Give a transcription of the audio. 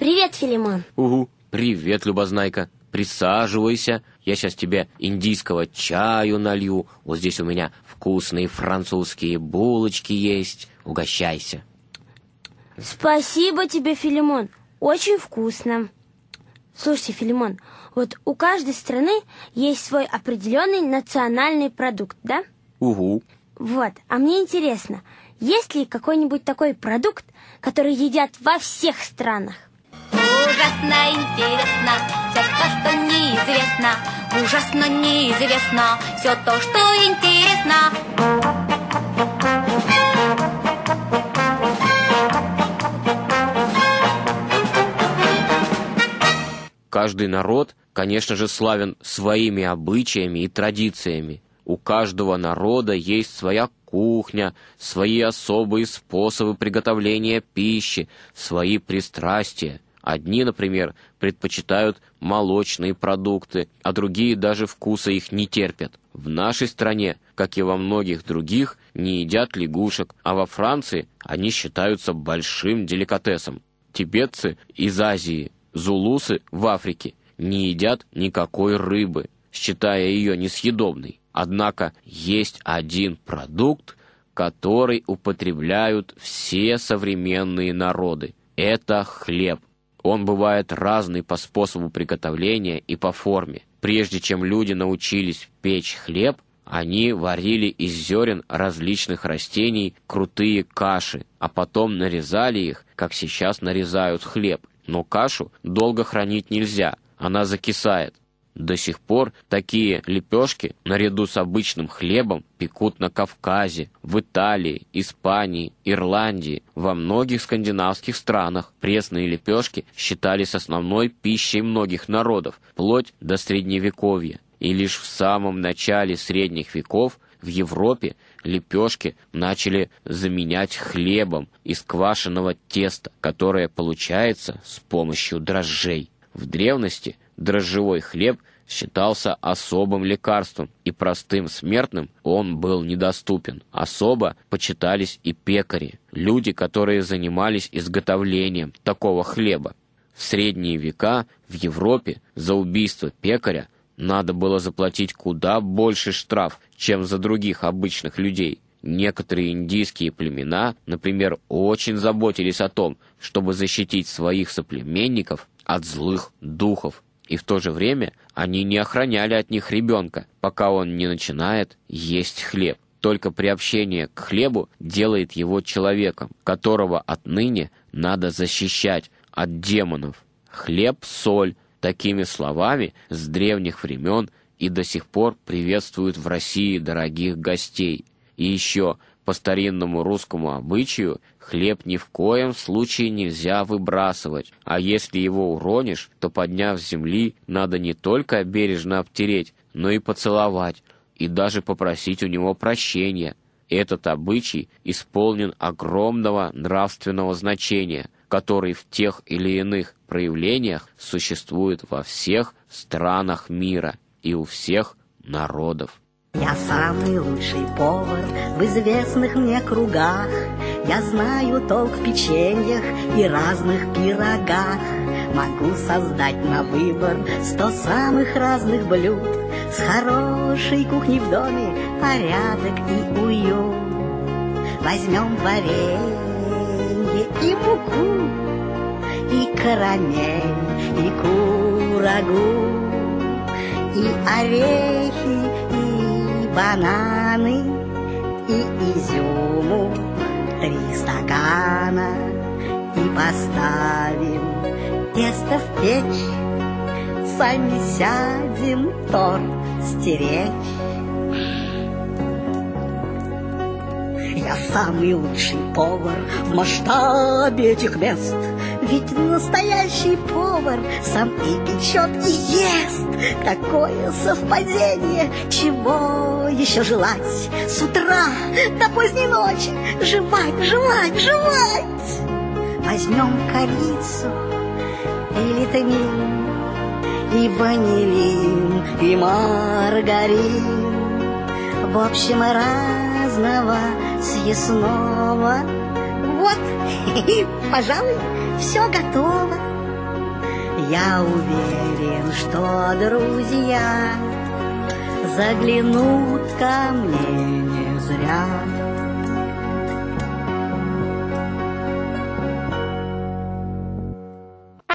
Привет, Филимон. Угу. Привет, Любознайка. Присаживайся. Я сейчас тебе индийского чаю налью. Вот здесь у меня вкусные французские булочки есть. Угощайся. Спасибо тебе, Филимон. Очень вкусно. Слушайте, Филимон, вот у каждой страны есть свой определенный национальный продукт, да? Угу. Вот, а мне интересно, есть ли какой-нибудь такой продукт, который едят во всех странах? Ужасно интересно все то, что неизвестно. Ужасно неизвестно все то, что интересно. Каждый народ, конечно же, славен своими обычаями и традициями. У каждого народа есть своя кухня, свои особые способы приготовления пищи, свои пристрастия. Одни, например, предпочитают молочные продукты, а другие даже вкуса их не терпят. В нашей стране, как и во многих других, не едят лягушек, а во Франции они считаются большим деликатесом. Тибетцы из Азии Зулусы в Африке не едят никакой рыбы, считая ее несъедобной. Однако есть один продукт, который употребляют все современные народы. Это хлеб. Он бывает разный по способу приготовления и по форме. Прежде чем люди научились печь хлеб, они варили из зерен различных растений крутые каши, а потом нарезали их, как сейчас нарезают хлеб. Но кашу долго хранить нельзя, она закисает. До сих пор такие лепешки наряду с обычным хлебом пекут на Кавказе, в Италии, Испании, Ирландии, во многих скандинавских странах. Пресные лепешки считались основной пищей многих народов, вплоть до Средневековья. И лишь в самом начале Средних веков в Европе лепешки начали заменять хлебом из квашеного теста, которое получается с помощью дрожжей. В древности дрожжевой хлеб считался особым лекарством, и простым смертным он был недоступен. Особо почитались и пекари, люди, которые занимались изготовлением такого хлеба. В средние века в Европе за убийство пекаря надо было заплатить куда больше штраф, чем за других обычных людей. Некоторые индийские племена, например, очень заботились о том, чтобы защитить своих соплеменников от злых духов. И в то же время они не охраняли от них ребенка, пока он не начинает есть хлеб. Только приобщение к хлебу делает его человеком, которого отныне надо защищать от демонов. Хлеб, соль, Такими словами с древних времен и до сих пор приветствуют в России дорогих гостей. И еще по старинному русскому обычаю хлеб ни в коем случае нельзя выбрасывать, а если его уронишь, то, подняв с земли, надо не только бережно обтереть, но и поцеловать, и даже попросить у него прощения. Этот обычай исполнен огромного нравственного значения – который в тех или иных проявлениях существует во всех странах мира и у всех народов. Я самый лучший повар в известных мне кругах. Я знаю толк в печеньях и разных пирогах. Могу создать на выбор сто самых разных блюд. С хорошей кухней в доме порядок и уют. Возьмем варенье и муку, и карамель, и курагу, и орехи, бананы, и изюму три стакана, и поставим тесто в печь, сами сядем торт стеречь. Я самый лучший повар в масштабе этих мест. Ведь настоящий повар сам и печет, и ест. Какое совпадение, чего еще желать? С утра до поздней ночи жевать, жевать, жевать. Возьмем корицу или тмин, и ванилин, и маргарин. В общем, разного съестного. Вот, пожалуй, все готово. Я уверен, что друзья Заглянут ко мне не зря.